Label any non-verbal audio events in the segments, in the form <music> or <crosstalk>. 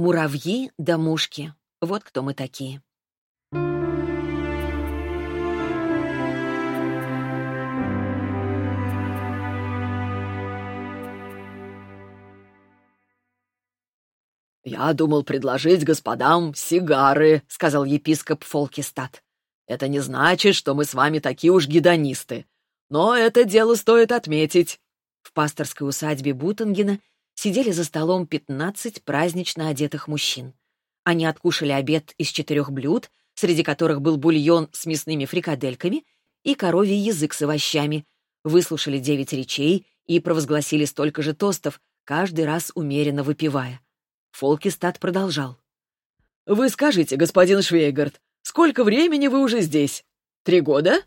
Муравьи да мушки. Вот кто мы такие. «Я думал предложить господам сигары», — сказал епископ Фолкистат. «Это не значит, что мы с вами такие уж гедонисты. Но это дело стоит отметить». В пасторской усадьбе Бутангена сидели за столом пятнадцать празднично одетых мужчин. Они откушали обед из четырех блюд, среди которых был бульон с мясными фрикадельками и коровий язык с овощами, выслушали девять речей и провозгласили столько же тостов, каждый раз умеренно выпивая. Фолкистат продолжал. «Вы скажите, господин Швейгард, сколько времени вы уже здесь? Три года?»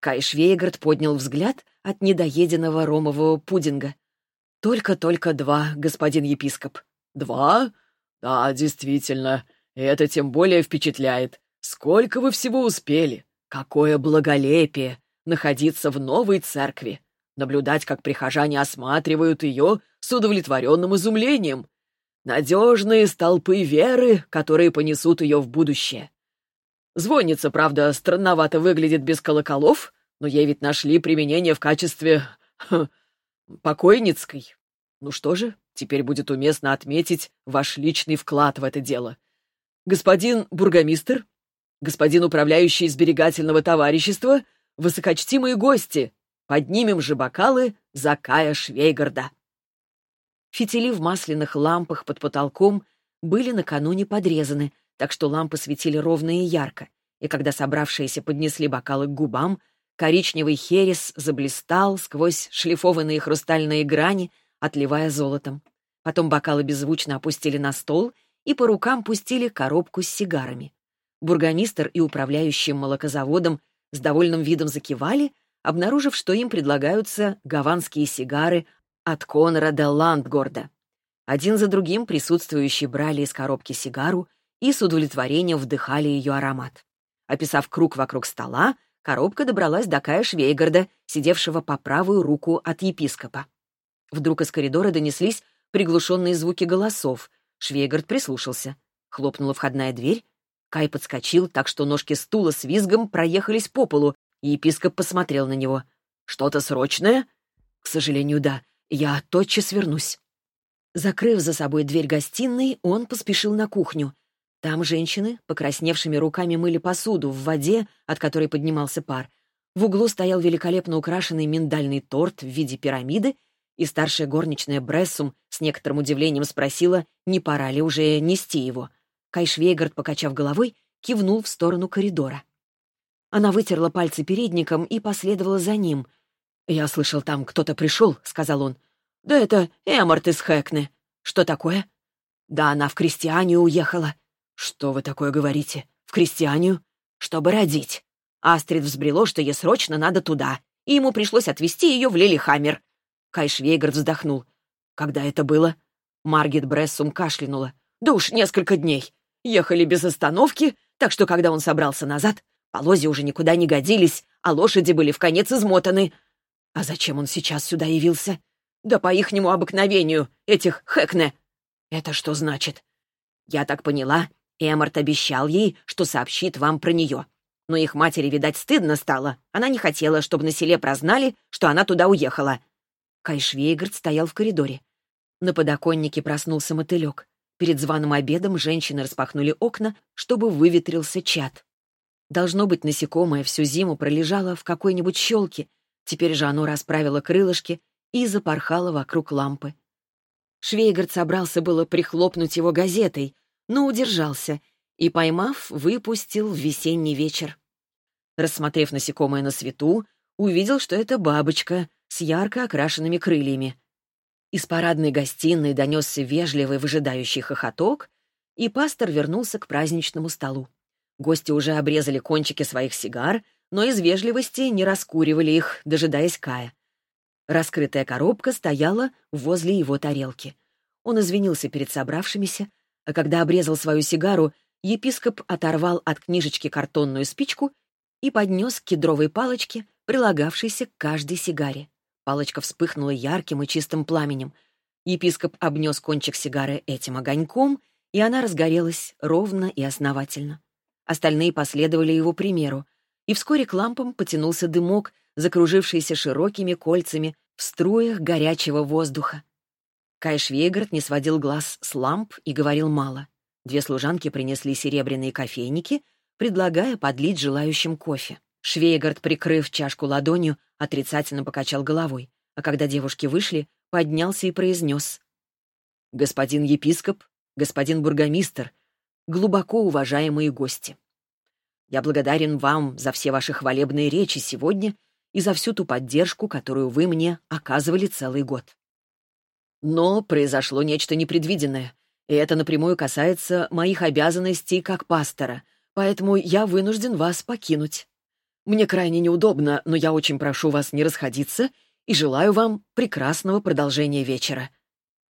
Кай Швейгард поднял взгляд от недоеденного ромового пудинга. «Только-только два, господин епископ». «Два? Да, действительно. Это тем более впечатляет. Сколько вы всего успели? Какое благолепие находиться в новой церкви, наблюдать, как прихожане осматривают ее с удовлетворенным изумлением, Надежные столпы веры, которые понесут ее в будущее. Звонница, правда, странновато выглядит без колоколов, но ей ведь нашли применение в качестве... <laughs> Покойницкой. Ну что же, теперь будет уместно отметить ваш личный вклад в это дело. Господин бургомистр, господин управляющий сберегательного товарищества, высокочтимые гости, поднимем же бокалы за Кая Швейгарда. Фитили в масляных лампах под потолком были накануне подрезаны, так что лампы светили ровно и ярко, и когда собравшиеся поднесли бокалы к губам, коричневый херес заблистал сквозь шлифованные хрустальные грани, отливая золотом. Потом бокалы беззвучно опустили на стол и по рукам пустили коробку с сигарами. Бургомистр и управляющий молокозаводом с довольным видом закивали, обнаружив, что им предлагаются гаванские сигары от Конрада Ландгорда. Один за другим присутствующие брали из коробки сигару и с удовлетворением вдыхали ее аромат. Описав круг вокруг стола, коробка добралась до Кая Швейгарда, сидевшего по правую руку от епископа. Вдруг из коридора донеслись приглушенные звуки голосов. Швейгард прислушался. Хлопнула входная дверь. Кай подскочил, так что ножки стула с визгом проехались по полу, и епископ посмотрел на него. «Что-то срочное?» «К сожалению, да. Я тотчас вернусь». Закрыв за собой дверь гостиной, он поспешил на кухню. Там женщины, покрасневшими руками, мыли посуду в воде, от которой поднимался пар. В углу стоял великолепно украшенный миндальный торт в виде пирамиды, и старшая горничная Брессум с некоторым удивлением спросила, не пора ли уже нести его. Кай Швейгард, покачав головой, кивнул в сторону коридора. Она вытерла пальцы передником и последовала за ним. «Я слышал, там кто-то пришел», — сказал он. «Да это Эморт из Хэкне». «Что такое?» «Да она в крестьянию уехала». «Что вы такое говорите? В крестьянию?» «Чтобы родить». Астрид взбрело, что ей срочно надо туда, и ему пришлось отвезти ее в Лилихаммер. Кай Швейгард вздохнул. «Когда это было?» Маргет Брессум кашлянула. «Да уж несколько дней. Ехали без остановки, так что, когда он собрался назад, полозья уже никуда не годились, а лошади были в конец измотаны. А зачем он сейчас сюда явился? Да по ихнему обыкновению, этих хэкне. Это что значит? Я так поняла, Эммарт обещал ей, что сообщит вам про нее. Но их матери, видать, стыдно стало. Она не хотела, чтобы на селе прознали, что она туда уехала. Кай Швейгард стоял в коридоре. На подоконнике проснулся мотылек. Перед званым обедом женщины распахнули окна, чтобы выветрился чад. Должно быть, насекомое всю зиму пролежало в какой-нибудь щелке Теперь же оно расправило крылышки и запорхало вокруг лампы. Швейгард собрался было прихлопнуть его газетой, но удержался и, поймав, выпустил в весенний вечер. Рассмотрев насекомое на свету, увидел, что это бабочка с ярко окрашенными крыльями. Из парадной гостиной донесся вежливый выжидающий хохоток, и пастор вернулся к праздничному столу. Гости уже обрезали кончики своих сигар — но из вежливости не раскуривали их, дожидаясь Кая. Раскрытая коробка стояла возле его тарелки. Он извинился перед собравшимися, а когда обрезал свою сигару, епископ оторвал от книжечки картонную спичку и поднес к кедровой палочке, прилагавшейся к каждой сигаре. Палочка вспыхнула ярким и чистым пламенем. Епископ обнес кончик сигары этим огоньком и она разгорелась ровно и основательно. Остальные последовали его примеру, и вскоре к лампам потянулся дымок, закружившийся широкими кольцами в струях горячего воздуха. Кай Швейгард не сводил глаз с ламп и говорил мало. Две служанки принесли серебряные кофейники, предлагая подлить желающим кофе. Швейгард, прикрыв чашку ладонью, отрицательно покачал головой, а когда девушки вышли, поднялся и произнес. «Господин епископ, господин бургомистр, глубоко уважаемые гости. Я благодарен вам за все ваши хвалебные речи сегодня и за всю ту поддержку, которую вы мне оказывали целый год. Но произошло нечто непредвиденное, и это напрямую касается моих обязанностей как пастора, поэтому я вынужден вас покинуть. Мне крайне неудобно, но я очень прошу вас не расходиться и желаю вам прекрасного продолжения вечера».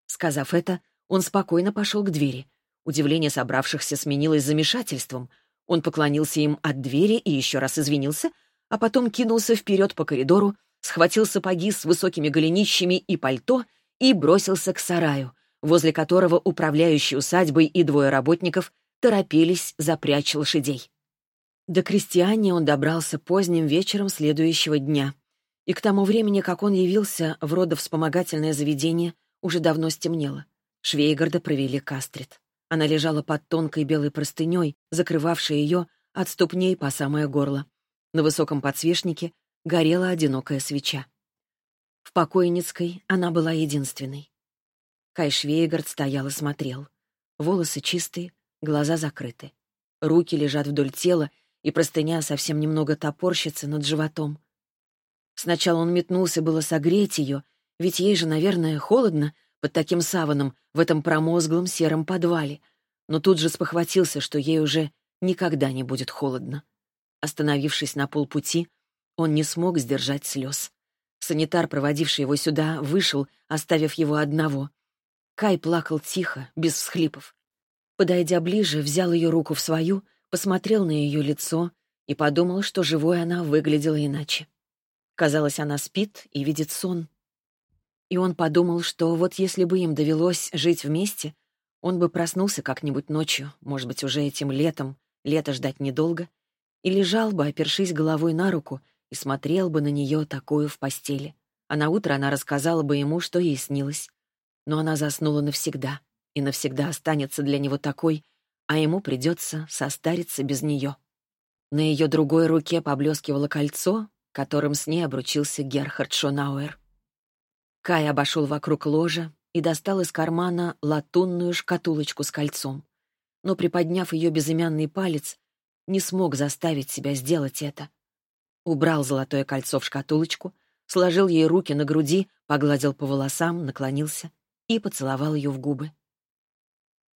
Сказав это, он спокойно пошел к двери. Удивление собравшихся сменилось замешательством. Он поклонился им от двери и еще раз извинился, а потом кинулся вперед по коридору, схватил сапоги с высокими голенищами и пальто и бросился к сараю, возле которого управляющий усадьбой и двое работников торопились запрячь лошадей. До крестьяне он добрался поздним вечером следующего дня, и к тому времени, как он явился в родовспомогательное заведение, уже давно стемнело. Швейгарда провели кастрит. Она лежала под тонкой белой простыней, закрывавшей ее от ступней по самое горло. На высоком подсвечнике горела одинокая свеча. В покойницкой она была единственной. Кай Швейгард стоял и смотрел. Волосы чистые, глаза закрыты. Руки лежат вдоль тела, и простыня совсем немного топорщится над животом. Сначала он метнулся было согреть ее, ведь ей же, наверное, холодно под таким саваном в этом промозглом сером подвале, но тут же спохватился, что ей уже никогда не будет холодно. Остановившись на полпути, он не смог сдержать слез. Санитар, проводивший его сюда, вышел, оставив его одного. Кай плакал тихо, без всхлипов. Подойдя ближе, взял ее руку в свою, посмотрел на ее лицо и подумал, что живой она выглядела иначе. Казалось, она спит и видит сон. И он подумал, что вот если бы им довелось жить вместе, он бы проснулся как-нибудь ночью, может быть, уже этим летом, лето ждать недолго, и лежал бы, опершись головой на руку, и смотрел бы на нее такую в постели. А на утро она рассказала бы ему, что ей снилось. Но она заснула навсегда, и навсегда останется для него такой, а ему придется состариться без нее. На ее другой руке поблескивало кольцо, которым с ней обручился Герхард Шонауэр. Кай обошел вокруг ложа и достал из кармана латунную шкатулочку с кольцом. Но, приподняв ее безымянный палец, не смог заставить себя сделать это. Убрал золотое кольцо в шкатулочку, сложил ей руки на груди, погладил по волосам, наклонился и поцеловал ее в губы.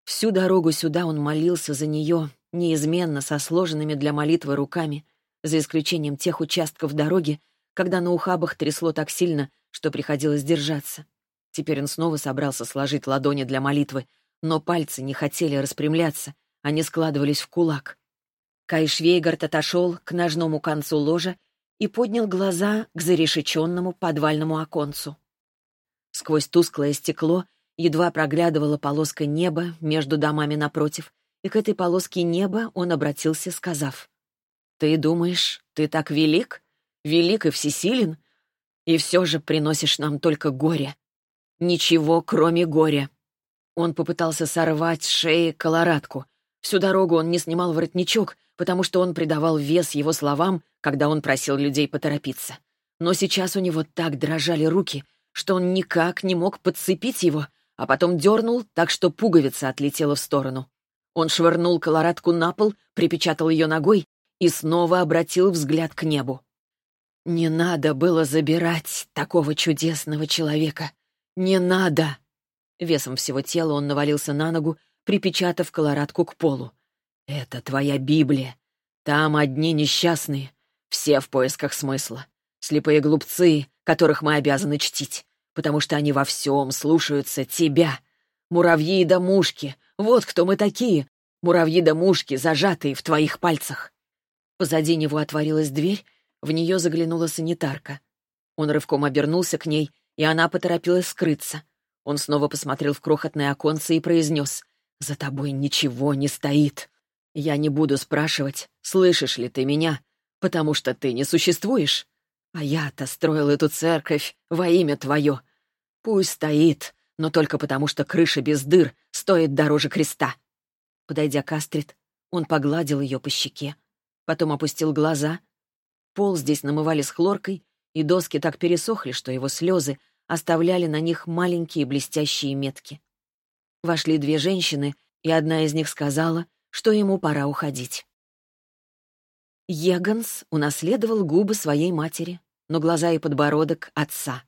Всю дорогу сюда он молился за нее, неизменно со сложенными для молитвы руками, за исключением тех участков дороги, когда на ухабах трясло так сильно, что приходилось держаться. Теперь он снова собрался сложить ладони для молитвы, но пальцы не хотели распрямляться, они складывались в кулак. Кай Швейгард отошел к ножному концу ложа и поднял глаза к зарешеченному подвальному оконцу. Сквозь тусклое стекло едва проглядывала полоска неба между домами напротив, и к этой полоске неба он обратился, сказав, «Ты думаешь, ты так велик, велик и всесилен, и все же приносишь нам только горе. Ничего, кроме горя». Он попытался сорвать с шеи колорадку. Всю дорогу он не снимал воротничок, потому что он придавал вес его словам, когда он просил людей поторопиться. Но сейчас у него так дрожали руки, что он никак не мог подцепить его, а потом дернул так, что пуговица отлетела в сторону. Он швырнул колорадку на пол, припечатал ее ногой и снова обратил взгляд к небу. Не надо было забирать такого чудесного человека. Не надо! Весом всего тела он навалился на ногу, припечатав колорадку к полу. «Это твоя Библия. Там одни несчастные, все в поисках смысла. Слепые глупцы, которых мы обязаны чтить, потому что они во всем слушаются тебя. Муравьи да мушки, вот кто мы такие. Муравьи да мушки, зажатые в твоих пальцах». Позади него отворилась дверь, в нее заглянула санитарка. Он рывком обернулся к ней, и она поторопилась скрыться. Он снова посмотрел в крохотное оконце и произнес За тобой ничего не стоит. Я не буду спрашивать, слышишь ли ты меня, потому что ты не существуешь. А я-то строил эту церковь во имя твое. Пусть стоит, но только потому, что крыша без дыр стоит дороже креста. Подойдя к Астрид, он погладил ее по щеке, потом опустил глаза. Пол здесь намывали с хлоркой, и доски так пересохли, что его слезы оставляли на них маленькие блестящие метки. Вошли две женщины, и одна из них сказала, что ему пора уходить. Еганс унаследовал губы своей матери, но глаза и подбородок — отца.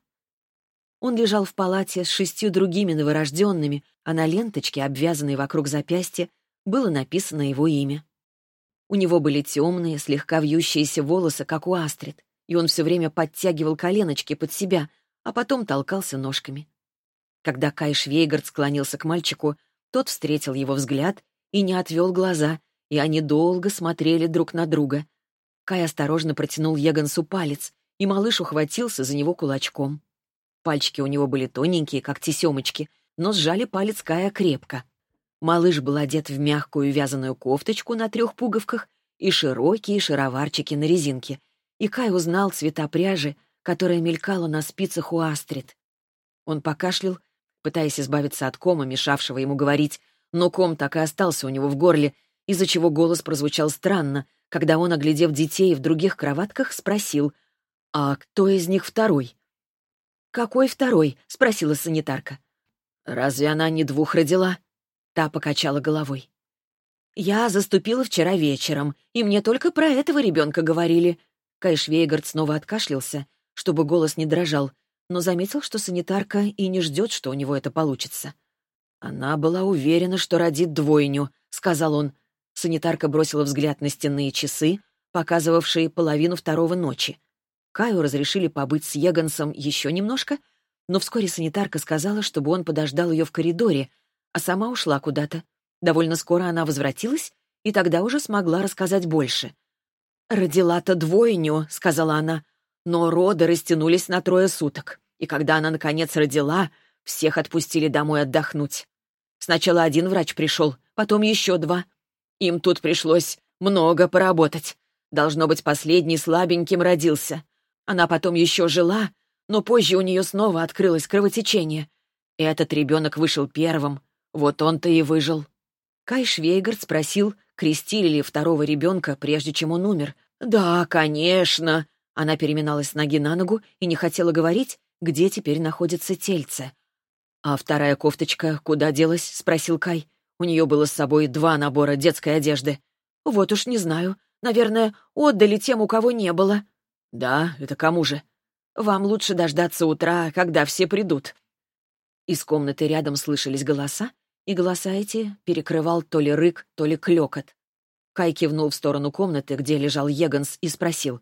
Он лежал в палате с шестью другими новорожденными, а на ленточке, обвязанной вокруг запястья, было написано его имя. У него были темные, слегка вьющиеся волосы, как у Астрид, и он все время подтягивал коленочки под себя, а потом толкался ножками. Когда Кай Швейгард склонился к мальчику, тот встретил его взгляд и не отвел глаза, и они долго смотрели друг на друга. Кай осторожно протянул Егансу палец, и малыш ухватился за него кулачком. Пальчики у него были тоненькие, как тесемочки, но сжали палец Кая крепко. Малыш был одет в мягкую вязаную кофточку на трех пуговках и широкие шароварчики на резинке, и Кай узнал цвета пряжи, которая мелькала на спицах у Астрид. Он покашлял пытаясь избавиться от кома, мешавшего ему говорить, но ком так и остался у него в горле, из-за чего голос прозвучал странно, когда он, оглядев детей в других кроватках, спросил, «А кто из них второй?» «Какой второй?» — спросила санитарка. «Разве она не двух родила?» Та покачала головой. «Я заступила вчера вечером, и мне только про этого ребенка говорили». Кай Швейгард снова откашлялся, чтобы голос не дрожал, но заметил, что санитарка и не ждет, что у него это получится. «Она была уверена, что родит двойню», — сказал он. Санитарка бросила взгляд на стенные часы, показывавшие половину второго ночи. Каю разрешили побыть с Егансом еще немножко, но вскоре санитарка сказала, чтобы он подождал ее в коридоре, а сама ушла куда-то. Довольно скоро она возвратилась, и тогда уже смогла рассказать больше. «Родила-то двойню», — сказала она, — «но роды растянулись на трое суток и когда она, наконец, родила, всех отпустили домой отдохнуть. Сначала один врач пришел, потом еще два. Им тут пришлось много поработать. Должно быть, последний слабеньким родился. Она потом еще жила, но позже у нее снова открылось кровотечение. И этот ребенок вышел первым. Вот он-то и выжил. Кай Швейгард спросил, крестили ли второго ребенка, прежде чем он умер. «Да, конечно». Она переминалась с ноги на ногу и не хотела говорить, где теперь находится тельце. «А вторая кофточка куда делась?» — спросил Кай. У нее было с собой два набора детской одежды. «Вот уж не знаю. Наверное, отдали тем, у кого не было». «Да, это кому же?» «Вам лучше дождаться утра, когда все придут». Из комнаты рядом слышались голоса, и голоса эти перекрывал то ли рык, то ли клёкот. Кай кивнул в сторону комнаты, где лежал Еганс, и спросил,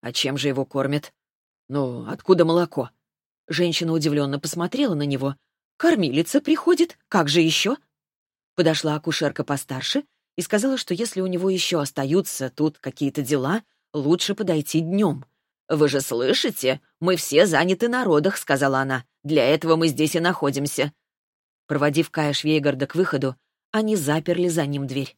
«А чем же его кормят?» «Ну, откуда молоко?» Женщина удивленно посмотрела на него. «Кормилица приходит, как же еще?» Подошла акушерка постарше и сказала, что если у него еще остаются тут какие-то дела, лучше подойти днем. «Вы же слышите? Мы все заняты на родах», — сказала она. «Для этого мы здесь и находимся». Проводив Кая Швейгарда к выходу, они заперли за ним дверь.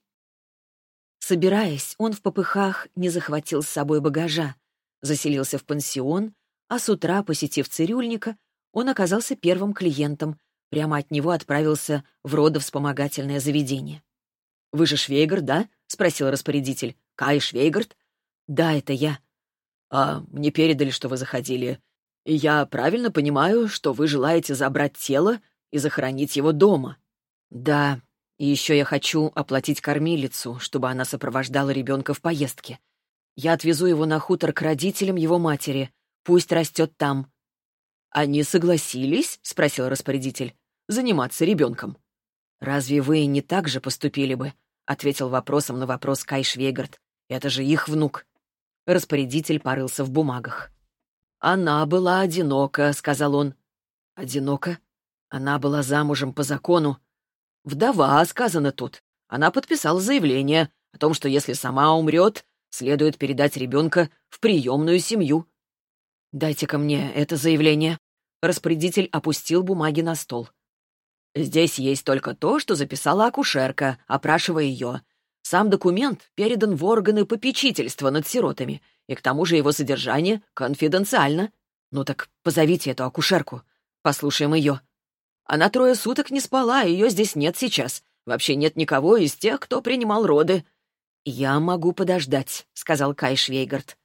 Собираясь, он в попыхах не захватил с собой багажа, заселился в пансион а с утра, посетив цирюльника, он оказался первым клиентом, прямо от него отправился в родовспомогательное заведение. «Вы же Швейгард, да?» — спросил распорядитель. «Кай Швейгард?» «Да, это я». «А мне передали, что вы заходили. И я правильно понимаю, что вы желаете забрать тело и захоронить его дома?» «Да, и еще я хочу оплатить кормилицу, чтобы она сопровождала ребенка в поездке. Я отвезу его на хутор к родителям его матери, Пусть растет там». «Они согласились?» — спросил распорядитель. «Заниматься ребенком». «Разве вы не так же поступили бы?» — ответил вопросом на вопрос Кай Швейгард. «Это же их внук». Распорядитель порылся в бумагах. «Она была одинока», — сказал он. «Одинока? Она была замужем по закону. Вдова, сказано тут. Она подписала заявление о том, что если сама умрет, следует передать ребенка в приемную семью. «Дайте-ка мне это заявление». Распорядитель опустил бумаги на стол. Здесь есть только то, что записала акушерка, опрашивая ее. Сам документ передан в органы попечительства над сиротами, и к тому же его содержание конфиденциально. Ну так позовите эту акушерку. Послушаем ее. Она трое суток не спала, ее здесь нет сейчас. Вообще нет никого из тех, кто принимал роды. «Я могу подождать», — сказал Кай Швейгард.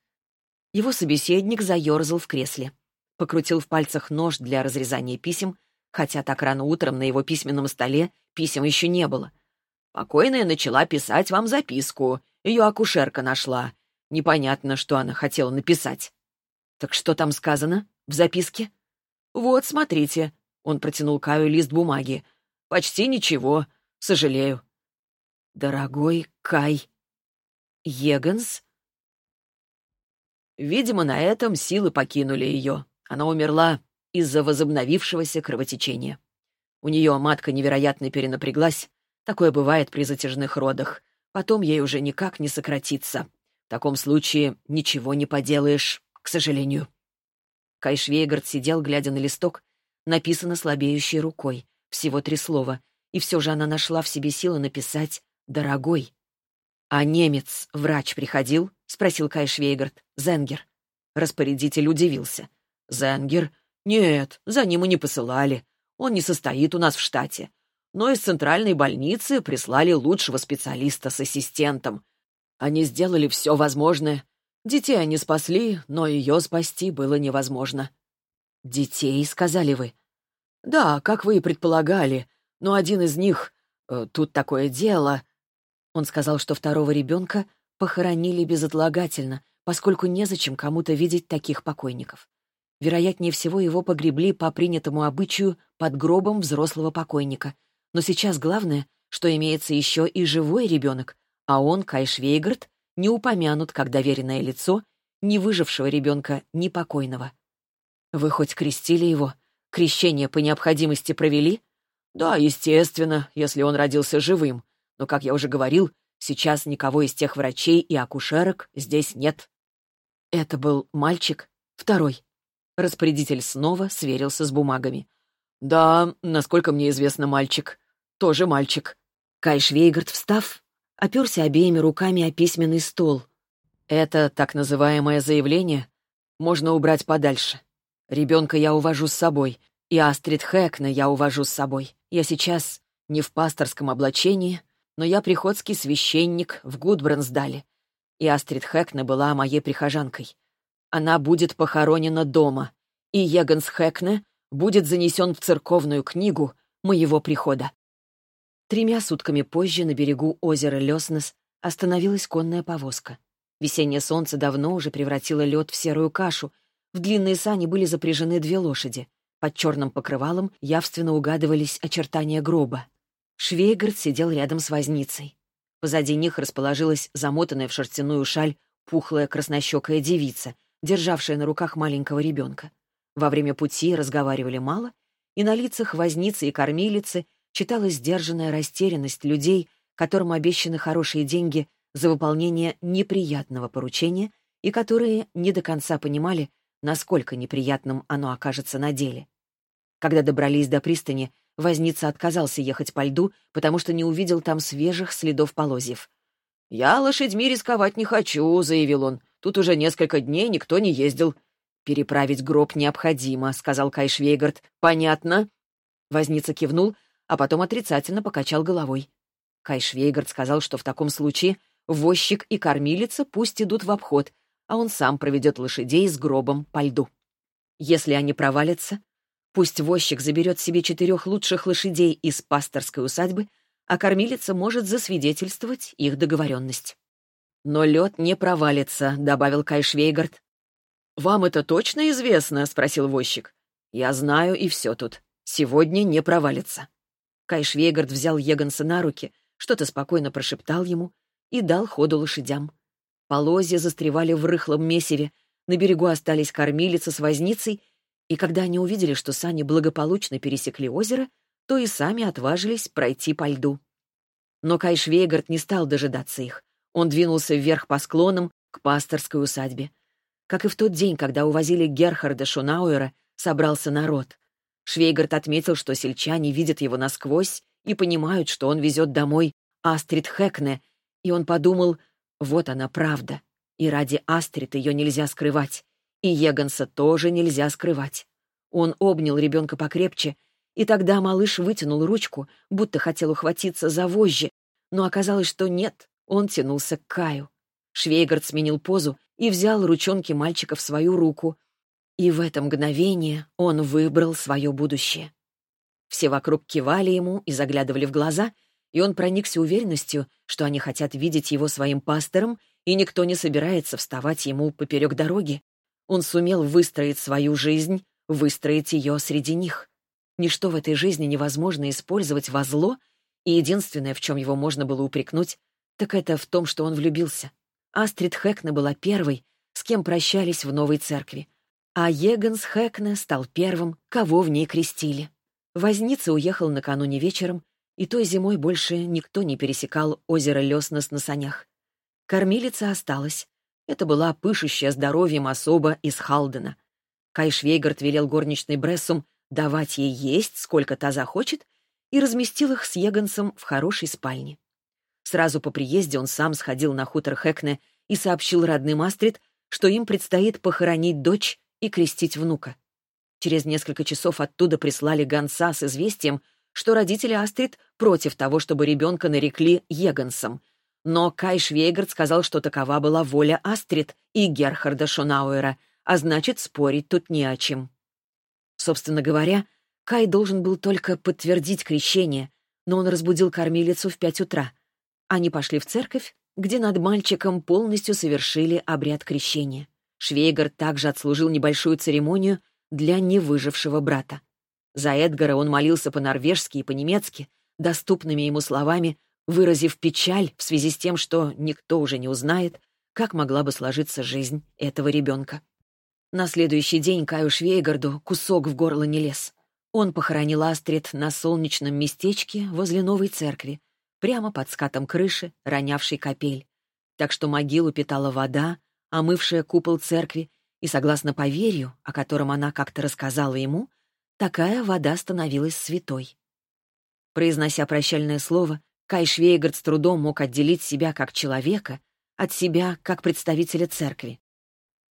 Его собеседник заерзал в кресле. Покрутил в пальцах нож для разрезания писем, хотя так рано утром на его письменном столе писем еще не было. Покойная начала писать вам записку. Ее акушерка нашла. Непонятно, что она хотела написать. «Так что там сказано? В записке?» «Вот, смотрите». Он протянул Каю лист бумаги. «Почти ничего. Сожалею». «Дорогой Кай...» «Еганс?» Видимо, на этом силы покинули ее. Она умерла из-за возобновившегося кровотечения. У нее матка невероятно перенапряглась. Такое бывает при затяжных родах. Потом ей уже никак не сократиться. В таком случае ничего не поделаешь, к сожалению. Кай Швейгард сидел, глядя на листок, написано слабеющей рукой, всего три слова, и все же она нашла в себе силы написать «дорогой». «А немец, врач, приходил?» — спросил Кай Швейгард. «Зенгер». Распорядитель удивился. «Зенгер? Нет, за ним и не посылали. Он не состоит у нас в штате. Но из центральной больницы прислали лучшего специалиста с ассистентом. Они сделали все возможное. Детей они спасли, но ее спасти было невозможно». «Детей, сказали вы?» «Да, как вы и предполагали. Но один из них... Э, тут такое дело...» Он сказал, что второго ребенка похоронили безотлагательно, поскольку незачем кому-то видеть таких покойников. Вероятнее всего, его погребли по принятому обычаю под гробом взрослого покойника. Но сейчас главное, что имеется еще и живой ребенок, а он, Кай Швейгард, не упомянут как доверенное лицо ни выжившего ребенка, ни покойного. Вы хоть крестили его? Крещение по необходимости провели? Да, естественно, если он родился живым. Но, как я уже говорил, сейчас никого из тех врачей и акушерок здесь нет. Это был мальчик? Второй. Распорядитель снова сверился с бумагами. «Да, насколько мне известно, мальчик. Тоже мальчик». Кай Швейгард, встав, оперся обеими руками о письменный стол. «Это так называемое заявление можно убрать подальше. Ребенка я увожу с собой, и Астрид Хэкна я увожу с собой. Я сейчас не в пасторском облачении, но я приходский священник в Гудбрансдале, и Астрид Хэкна была моей прихожанкой. Она будет похоронена дома, и Еганс Хэкне будет занесен в церковную книгу моего прихода. Тремя сутками позже на берегу озера Леснес остановилась конная повозка. Весеннее солнце давно уже превратило лед в серую кашу. В длинные сани были запряжены две лошади. Под черным покрывалом явственно угадывались очертания гроба. Швейгард сидел рядом с возницей. Позади них расположилась замотанная в шерстяную шаль пухлая краснощекая девица, державшая на руках маленького ребенка. Во время пути разговаривали мало, и на лицах возницы и кормилицы читалась сдержанная растерянность людей, которым обещаны хорошие деньги за выполнение неприятного поручения и которые не до конца понимали, насколько неприятным оно окажется на деле. Когда добрались до пристани, возница отказался ехать по льду, потому что не увидел там свежих следов полозьев. «Я лошадьми рисковать не хочу», — заявил он. Тут уже несколько дней никто не ездил. «Переправить гроб необходимо», — сказал Кай Швейгард. «Понятно». Возница кивнул, а потом отрицательно покачал головой. Кай Швейгард сказал, что в таком случае возчик и кормилица пусть идут в обход, а он сам проведет лошадей с гробом по льду. Если они провалятся, пусть возчик заберет себе четырех лучших лошадей из пасторской усадьбы, а кормилица может засвидетельствовать их договоренность. «Но лед не провалится», — добавил Кай Швейгард. «Вам это точно известно?» — спросил возчик. «Я знаю, и все тут. Сегодня не провалится». Кай Швейгард взял Еганса на руки, что-то спокойно прошептал ему и дал ходу лошадям. Полозья застревали в рыхлом месиве, на берегу остались кормилица с возницей, и когда они увидели, что сани благополучно пересекли озеро, то и сами отважились пройти по льду. Но Кай Швейгард не стал дожидаться их. Он двинулся вверх по склонам к пасторской усадьбе. Как и в тот день, когда увозили Герхарда Шунауэра, собрался народ. Швейгард отметил, что сельчане видят его насквозь и понимают, что он везет домой Астрид Хэкне, и он подумал, вот она правда, и ради Астрид ее нельзя скрывать, и Еганса тоже нельзя скрывать. Он обнял ребенка покрепче, и тогда малыш вытянул ручку, будто хотел ухватиться за вожжи, но оказалось, что нет, он тянулся к Каю. Швейгард сменил позу и взял ручонки мальчика в свою руку, и в это мгновение он выбрал свое будущее. Все вокруг кивали ему и заглядывали в глаза, и он проникся уверенностью, что они хотят видеть его своим пастором, и никто не собирается вставать ему поперек дороги. Он сумел выстроить свою жизнь, выстроить ее среди них. Ничто в этой жизни невозможно использовать во зло, и единственное, в чем его можно было упрекнуть, так это в том, что он влюбился. Астрид Хэкна была первой, с кем прощались в новой церкви а Еганс Хэкне стал первым, кого в ней крестили. Возница уехал накануне вечером, и той зимой больше никто не пересекал озеро Леснес на санях. Кормилица осталась. Это была пышущая здоровьем особа из Халдена. Кай Швейгард велел горничной Брессум давать ей есть, сколько та захочет, и разместил их с Егансом в хорошей спальне. Сразу по приезде он сам сходил на хутор Хэкне и сообщил родным Астрид, что им предстоит похоронить дочь и крестить внука. Через несколько часов оттуда прислали гонца с известием, что родители Астрид против того, чтобы ребенка нарекли Егансом. Но Кай Швейгард сказал, что такова была воля Астрид и Герхарда Шонауэра, а значит, спорить тут не о чем. Собственно говоря, Кай должен был только подтвердить крещение, но он разбудил кормилицу в пять утра. Они пошли в церковь, где над мальчиком полностью совершили обряд крещения. Швейгар также отслужил небольшую церемонию для невыжившего брата. За Эдгара он молился по-норвежски и по-немецки, доступными ему словами, выразив печаль в связи с тем, что никто уже не узнает, как могла бы сложиться жизнь этого ребенка. На следующий день Каю Швейгарду кусок в горло не лез. Он похоронил Астрид на солнечном местечке возле новой церкви, прямо под скатом крыши, ронявшей капель. Так что могилу питала вода, омывшая купол церкви, и, согласно поверью, о котором она как-то рассказала ему, такая вода становилась святой. Произнося прощальное слово, Кай Швейгард с трудом мог отделить себя как человека от себя как представителя церкви.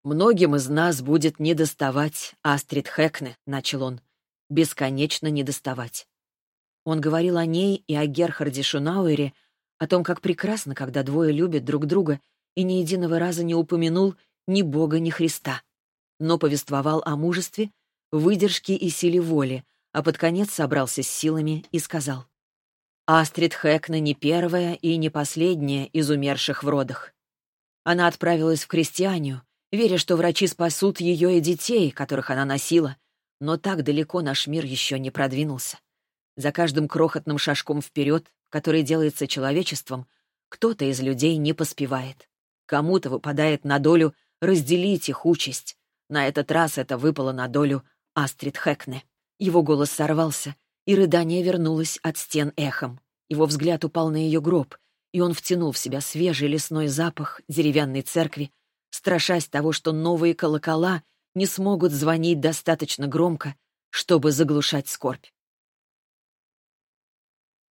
«Многим из нас будет недоставать Астрид Хэкне», — начал он, — «бесконечно недоставать». Он говорил о ней и о Герхарде Шунауэре, о том, как прекрасно, когда двое любят друг друга и ни единого раза не упомянул ни Бога, ни Христа, но повествовал о мужестве, выдержке и силе воли, а под конец собрался с силами и сказал. «Астрид Хэкна не первая и не последняя из умерших в родах. Она отправилась в крестьянию, веря, что врачи спасут ее и детей, которых она носила, но так далеко наш мир еще не продвинулся. За каждым крохотным шажком вперед, который делается человечеством, кто-то из людей не поспевает. Кому-то выпадает на долю разделить их участь. На этот раз это выпало на долю Астрид Хэкне. Его голос сорвался, и рыдание вернулось от стен эхом. Его взгляд упал на ее гроб, и он втянул в себя свежий лесной запах деревянной церкви, страшась того, что новые колокола не смогут звонить достаточно громко, чтобы заглушать скорбь.